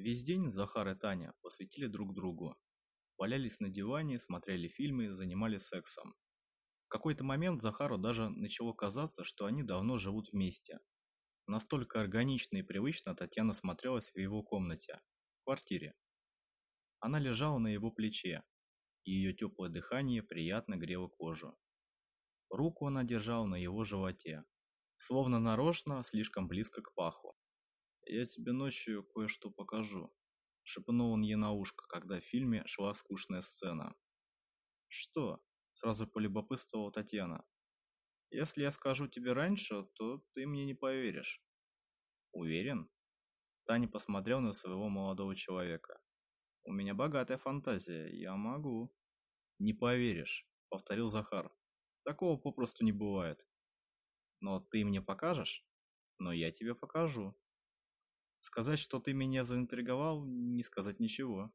Весь день Захар и Таня посвятили друг другу. Валялись на диване, смотрели фильмы, занимались сексом. В какой-то момент Захару даже начало казаться, что они давно живут вместе. Настолько органично и привычно Татьяна смотрелась в его комнате, в квартире. Она лежала на его плече, и ее теплое дыхание приятно грело кожу. Руку она держала на его животе, словно нарочно слишком близко к паху. «Я тебе ночью кое-что покажу», — шепнул он ей на ушко, когда в фильме шла скучная сцена. «Что?» — сразу полюбопытствовала Татьяна. «Если я скажу тебе раньше, то ты мне не поверишь». «Уверен?» Таня посмотрел на своего молодого человека. «У меня богатая фантазия, я могу». «Не поверишь», — повторил Захар. «Такого попросту не бывает». «Но ты мне покажешь?» «Но я тебе покажу». Сказать, что ты меня заинтриговал, не сказать ничего.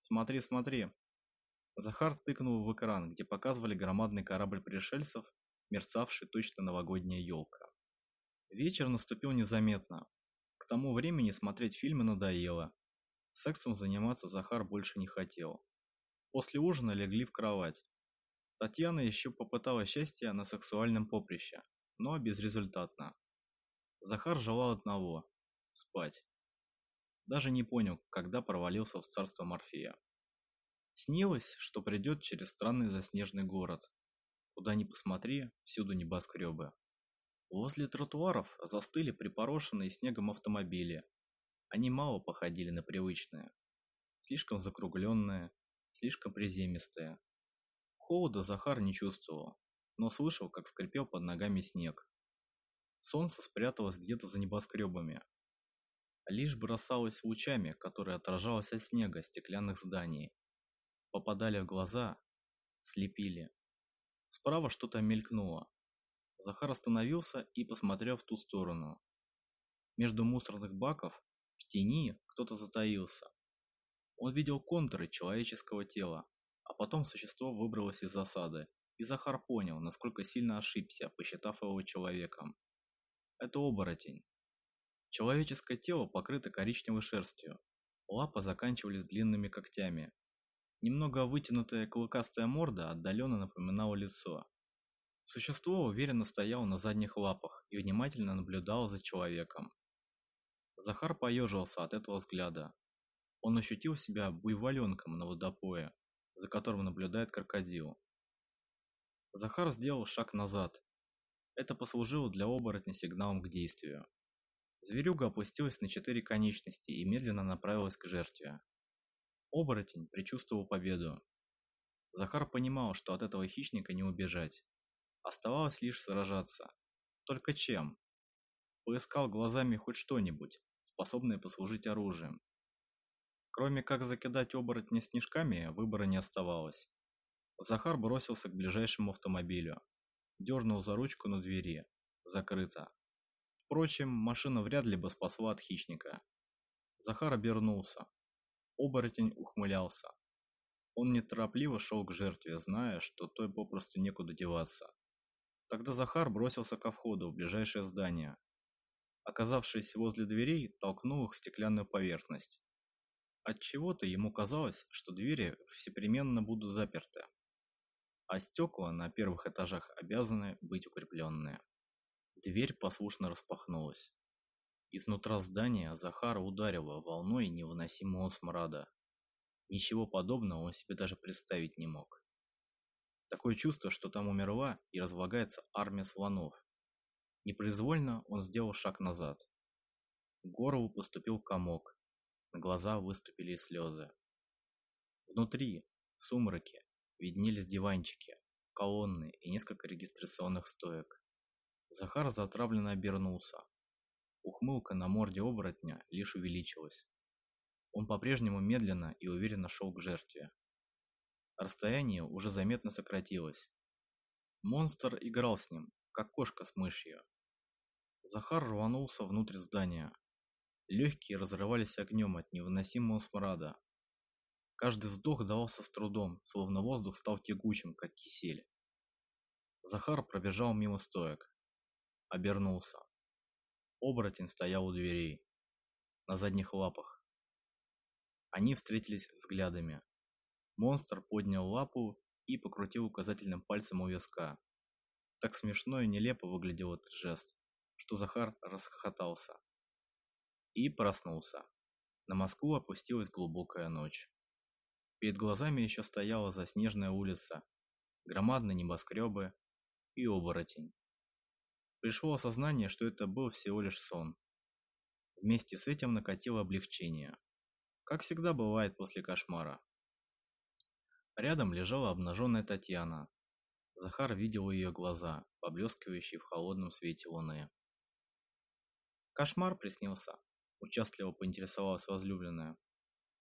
Смотри, смотри. Захар тыкнул в экран, где показывали громадный корабль пришельцев, мерцавший точно новогодняя елка. Вечер наступил незаметно. К тому времени смотреть фильмы надоело. Сексом заниматься Захар больше не хотел. После ужина легли в кровать. Татьяна еще попыталась счастья на сексуальном поприще, но безрезультатно. Захар желал одного спать. Даже не понял, когда провалился в царство Морфея. Снилось, что придет через странный заснеженный город. Куда ни посмотри, всюду небоскребы. Возле тротуаров застыли припорошенные снегом автомобили. Они мало походили на привычные. Слишком закругленные, слишком приземистые. Холода Захар не чувствовал, но слышал, как скрипел под ногами снег. Солнце спряталось где-то за небоскребами, лишь бросалась лучами, которые отражалось от снега стеклянных зданий. Попадали в глаза, слепили. Справа что-то мелькнуло. Захар остановился и посмотрел в ту сторону. Между мусорных баков, в тени, кто-то затаился. Он видел контуры человеческого тела, а потом существо выбралось из засады, и Захар понял, насколько сильно ошибся, посчитав его человеком. Это оборотень, Человеческое тело покрыто коричневой шерстью. Лапы заканчивались длинными когтями. Немного вытянутая клыкастая морда отдаленно напоминала лицо. Существо уверенно стояло на задних лапах и внимательно наблюдало за человеком. Захар поежился от этого взгляда. Он ощутил себя буйволенком на водопое, за которым наблюдает крокодил. Захар сделал шаг назад. Это послужило для оборотня сигналом к действию. Зверюга опустилась на четыре конечности и медленно направилась к жертве. Оборотень предчувствовал победу. Захар понимал, что от этого хищника не убежать. Оставалось лишь сражаться. Только чем? Поискал глазами хоть что-нибудь, способное послужить оружием. Кроме как закидать оборотня снежками, выбора не оставалось. Захар бросился к ближайшему автомобилю. Дернул за ручку на двери. Закрыто. Впрочем, машина вряд ли бы спасла от хищника. Захар обернулся. Оборотень ухмылялся. Он неторопливо шел к жертве, зная, что той попросту некуда деваться. Тогда Захар бросился ко входу в ближайшее здание. Оказавшись возле дверей, толкнул их в стеклянную поверхность. От чего-то ему казалось, что двери всепременно будут заперты, а стекла на первых этажах обязаны быть укрепленные. Дверь послушно распахнулась. Изнутра здания Захара ударило волной невыносимого смрада. Ничего подобного он себе даже представить не мог. Такое чувство, что там умерла и разлагается армия слонов. Непроизвольно он сделал шаг назад. К горлу поступил комок. На глаза выступили слезы. Внутри, в сумраке, виднелись диванчики, колонны и несколько регистрационных стоек. Захар затравленно обернулся. Ухмылка на морде оборотня лишь увеличилась. Он по-прежнему медленно и уверенно шел к жертве. Расстояние уже заметно сократилось. Монстр играл с ним, как кошка с мышью. Захар рванулся внутрь здания. Легкие разрывались огнем от невыносимого смрада. Каждый вздох давался с трудом, словно воздух стал тягучим, как кисель. Захар пробежал мимо стоек обернулся. Оборотень стоял у дверей, на задних лапах, Они встретились взглядами. Монстр поднял лапу и покрутил указательным пальцем у виска. Так смешно и нелепо выглядел этот жест, что Захар расхохотался. И проснулся. На Москву опустилась глубокая ночь. Перед глазами еще стояла заснеженная улица, громадные небоскребы и оборотень. Пришло осознание, что это был всего лишь сон. Вместе с этим накатило облегчение. Как всегда бывает после кошмара. Рядом лежала обнаженная Татьяна. Захар видел ее глаза, поблескивающие в холодном свете луны. «Кошмар приснился?» – участливо поинтересовалась возлюбленная.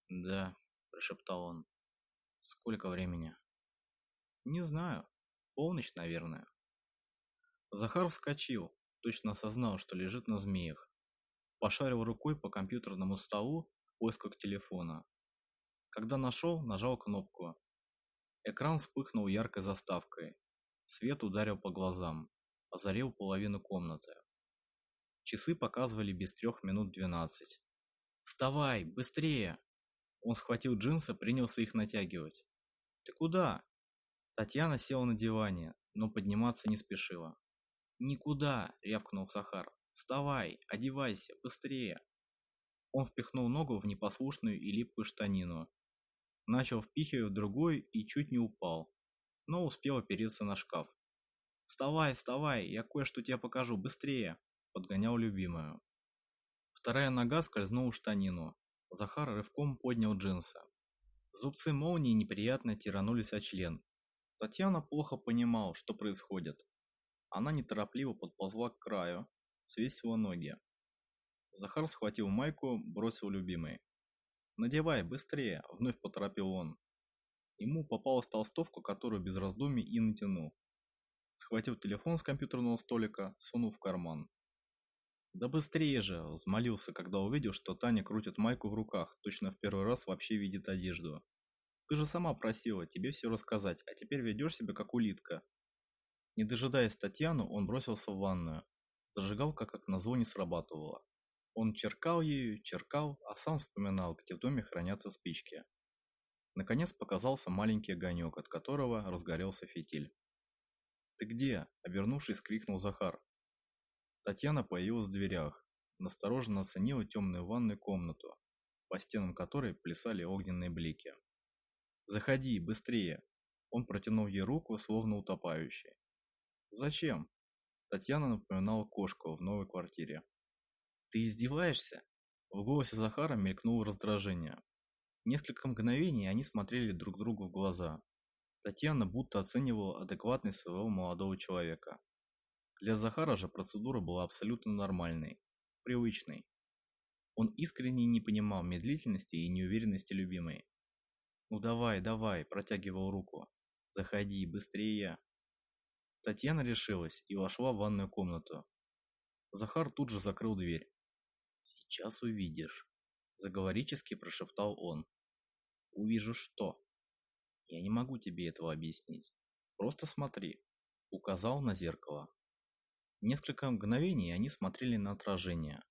«Да», – прошептал он. «Сколько времени?» «Не знаю. Полночь, наверное». Захар вскочил, точно осознал, что лежит на змеях. Пошарил рукой по компьютерному столу в поисках телефона. Когда нашел, нажал кнопку. Экран вспыхнул яркой заставкой. Свет ударил по глазам, озарил половину комнаты. Часы показывали без трех минут двенадцать. «Вставай, быстрее!» Он схватил джинсы, принялся их натягивать. «Ты куда?» Татьяна села на диване, но подниматься не спешила. «Никуда!» – рявкнул Сахар. «Вставай! Одевайся! Быстрее!» Он впихнул ногу в непослушную и липкую штанину. Начал впихивать другой и чуть не упал, но успел опереться на шкаф. «Вставай, вставай! Я кое-что тебе покажу! Быстрее!» – подгонял любимую. Вторая нога скользнула в штанину. Захар рывком поднял джинсы. Зубцы молнии неприятно тиранулись о член. Татьяна плохо понимала, что происходит. Она неторопливо подползла к краю, свесила ноги. Захар схватил майку, бросил любимой. «Надевай, быстрее!» – вновь поторопил он. Ему попалась толстовка, которую без раздумий и натянул. Схватил телефон с компьютерного столика, сунул в карман. «Да быстрее же!» – взмолился, когда увидел, что Таня крутит майку в руках, точно в первый раз вообще видит одежду. «Ты же сама просила тебе все рассказать, а теперь ведешь себя как улитка. Не дожидаясь Татьяну, он бросился в ванную. Зажигалка, как назло, не срабатывала. Он черкал ею, черкал, а сам вспоминал, где в доме хранятся спички. Наконец показался маленький огонек, от которого разгорелся фитиль. «Ты где?» – обернувшись, крикнул Захар. Татьяна появилась в дверях, настороженно оценила темную ванную комнату, по стенам которой плясали огненные блики. «Заходи, быстрее!» Он протянул ей руку, словно утопающий. «Зачем?» Татьяна напоминала кошку в новой квартире. «Ты издеваешься?» В голосе Захара мелькнуло раздражение. Несколько мгновений они смотрели друг другу в глаза. Татьяна будто оценивала адекватность своего молодого человека. Для Захара же процедура была абсолютно нормальной, привычной. Он искренне не понимал медлительности и неуверенности любимой. «Ну давай, давай», – протягивал руку. «Заходи, быстрее!» Татьяна решилась и вошла в ванную комнату. Захар тут же закрыл дверь. «Сейчас увидишь», – заговорически прошептал он. «Увижу что?» «Я не могу тебе этого объяснить. Просто смотри», – указал на зеркало. Несколько мгновений они смотрели на отражение.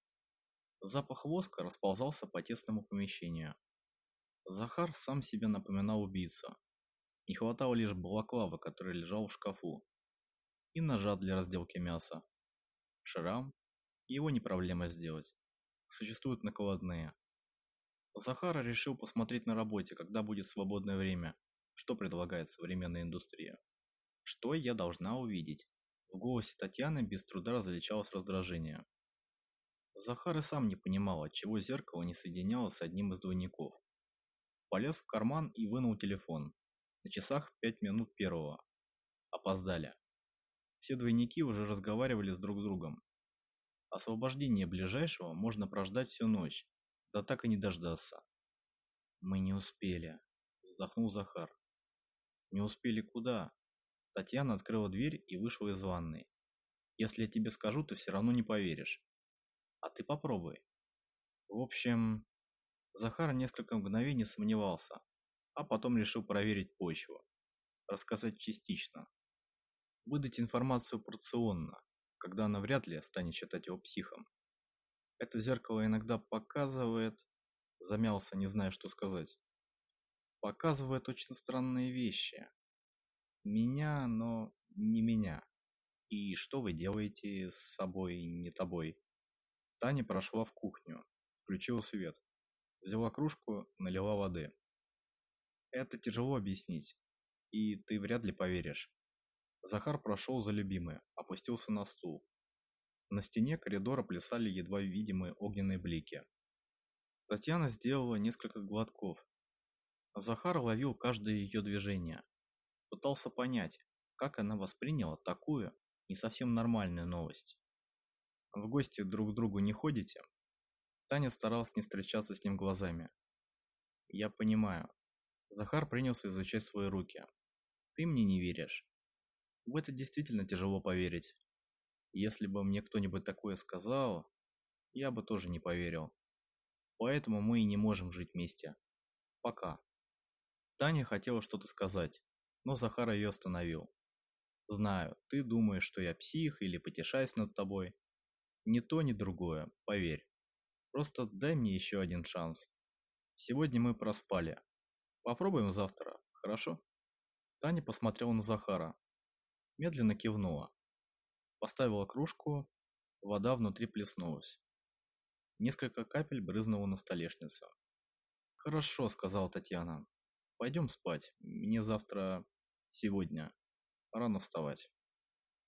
Запах воска расползался по тесному помещению. Захар сам себе напоминал убийцу. Не хватало лишь балаклавы, который лежал в шкафу и ножа для разделки мяса. Шрам. Его не проблема сделать. Существуют накладные. Захара решил посмотреть на работе, когда будет свободное время, что предлагает современная индустрия. Что я должна увидеть? В голосе Татьяны без труда различалось раздражение. Захар и сам не понимал, отчего зеркало не соединялось с одним из двойников. Полез в карман и вынул телефон. На часах пять минут первого. Опоздали. Все двойники уже разговаривали с друг с другом. Освобождение ближайшего можно прождать всю ночь, да так и не дождаться. «Мы не успели», – вздохнул Захар. «Не успели куда?» Татьяна открыла дверь и вышла из ванной. «Если я тебе скажу, ты все равно не поверишь. А ты попробуй». В общем, Захар несколько мгновений сомневался, а потом решил проверить почву. Рассказать частично, выдать информацию порционно, когда она вряд ли станет считать его психом. Это зеркало иногда показывает, замялся, не зная, что сказать. Показывает очень странные вещи. Меня, но не меня. И что вы делаете с собой, не тобой? Таня прошла в кухню, включила свет, взяла кружку, налила воды. Это тяжело объяснить, и ты вряд ли поверишь. Захар прошел за любимой, опустился на стул. На стене коридора плясали едва видимые огненные блики. Татьяна сделала несколько глотков. Захар ловил каждое ее движение. Пытался понять, как она восприняла такую не совсем нормальную новость. В гости друг к другу не ходите? Таня старалась не встречаться с ним глазами. Я понимаю. Захар принялся изучать свои руки. Ты мне не веришь. В это действительно тяжело поверить. Если бы мне кто-нибудь такое сказал, я бы тоже не поверил. Поэтому мы и не можем жить вместе. Пока. Таня хотела что-то сказать, но Захар ее остановил. Знаю, ты думаешь, что я псих или потешаюсь над тобой. Ни то, ни другое, поверь. Просто дай мне еще один шанс. Сегодня мы проспали. Попробуем завтра, хорошо? Таня посмотрела на Захара. Медленно кивнула. Поставила кружку, вода внутри плеснулась. Несколько капель брызнуло на столешницу. «Хорошо», — сказала Татьяна. «Пойдем спать. Мне завтра... сегодня...» Рано вставать.